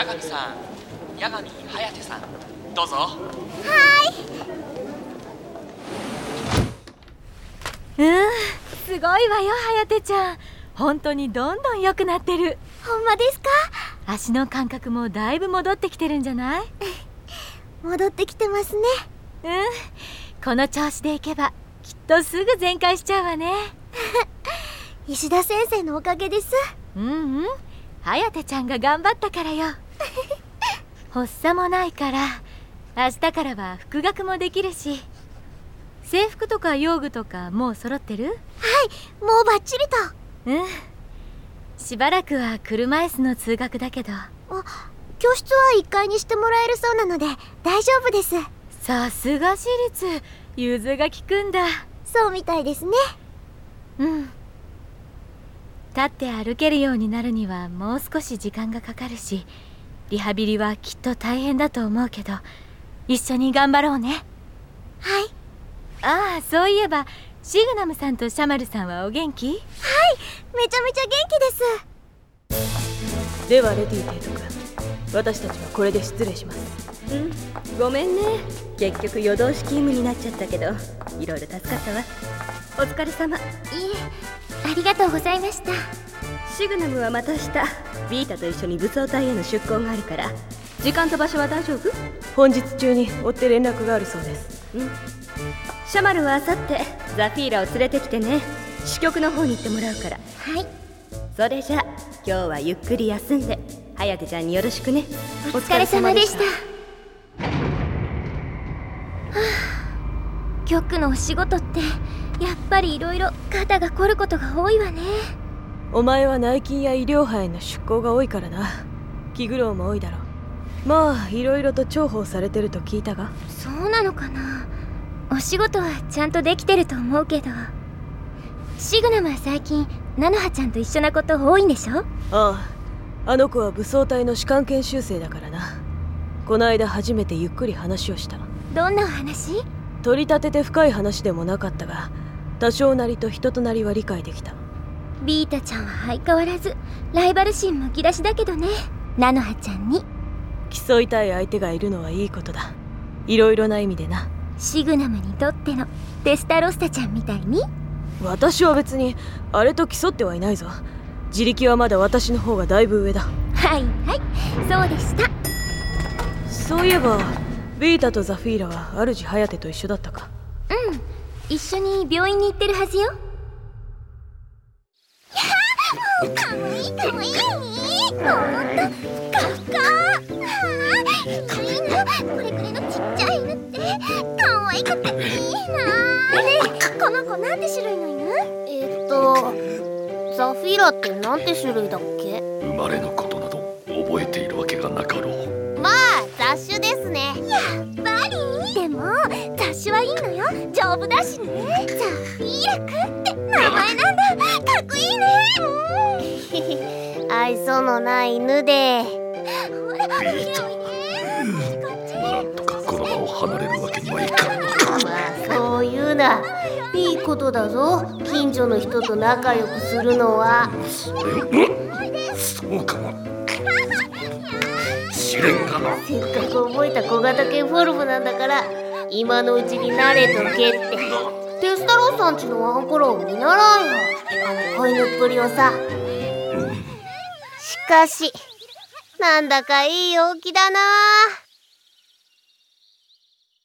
八神さん八神颯さんどうぞ。うんすごいわよ颯ちゃん。本当にどんどん良くなってる。ほんまですか？足の感覚もだいぶ戻ってきてるんじゃない？戻ってきてますね。うんこの調子でいけばきっとすぐ全開しちゃうわね。石田先生のおかげです。うんうん颯ちゃんが頑張ったからよ 発作もないから明日からは復学もできるし制服とか用具とかもう揃ってる？もうバッチリと。うん。しばらくは車椅子の通学だけど。教室は1階にしてもらえるそうなので大丈夫です。さすが私立。融通が利くんだ。そうみたいですね。うん。立って歩けるようになるにはもう少し時間がかかるしリハビリはきっと大変だと思うけど一緒に頑張ろうね。はい。ああそういえばシグナムさんとシャマルさんはお元気？めちゃめちゃ元気です。ではレディ提督私たちはこれで失礼します。うん。ごめんね。結局夜通し勤務になっちゃったけどいろいろ助かったわ。お疲れ様。いえ。ありがとうございました。シグナムはまた明日ビータと一緒に武装隊への出向があるから。時間と場所は大丈夫？本日中に追って連絡があるそうです。うん。シャマルはあさってザフィーラを連れてきてね。支局の方に行ってもらうから。はい。それじゃあ今日はゆっくり休んで颯ちゃんによろしくね。お疲れ様でした。はあ。局のお仕事ってやっぱりいろいろ肩が凝ることが多いわねお前は内勤や医療班への出向が多いからな。気苦労も多いだろう。まあいろいろと重宝されてると聞いたが。そうなのかな。お仕事はちゃんとできてると思うけど。シグナムは最近菜の葉ちゃんと一緒なこと多いんでしょ？ああ。あの子は武装隊の士官研修生だからな。この間初めてゆっくり話をした。どんなお話？取り立てて深い話でもなかったが多少なりと人となりは理解できたビータちゃんは相変わらずライバル心むき出しだけどね。菜の葉ちゃんに。競いたい相手がいるのはいいことだ。いろいろな意味でな。シグナムにとってのテスタロスタちゃんみたいに。私は別にあれと競ってはいないぞ。自力はまだ私の方がだいぶ上だ。はいはいそうでした。そういえばビータとザフィーラは主颯と一緒だったか。うん一緒に病院に行ってるはずよかわいい。かわいい。ほんとふかふかあいい。なこれくらいのちっちゃい犬ってかわいくていい。なねえこの子なんて種類の犬えっとザフィラってなんて種類だっけ生まれのことなど覚えているわけがなかろうまあ雑種ですねやっぱりでも雑種はい。いのよ丈夫だしねザフィーラくんって名前なんだかっこい。いね愛想のない犬で。ほら広いねこっちなんとかこの場を離れるわけにはいかんまあそういうな。いいことだぞ。近所の人と仲良くするのは。えそうかも試練がな。せっかく覚えた小型犬フォルムなんだから今のうちに慣れとけって。テスタロウさんちのワンコロを見習えよあの子犬っぷりをさしかしなんだかいい陽気だな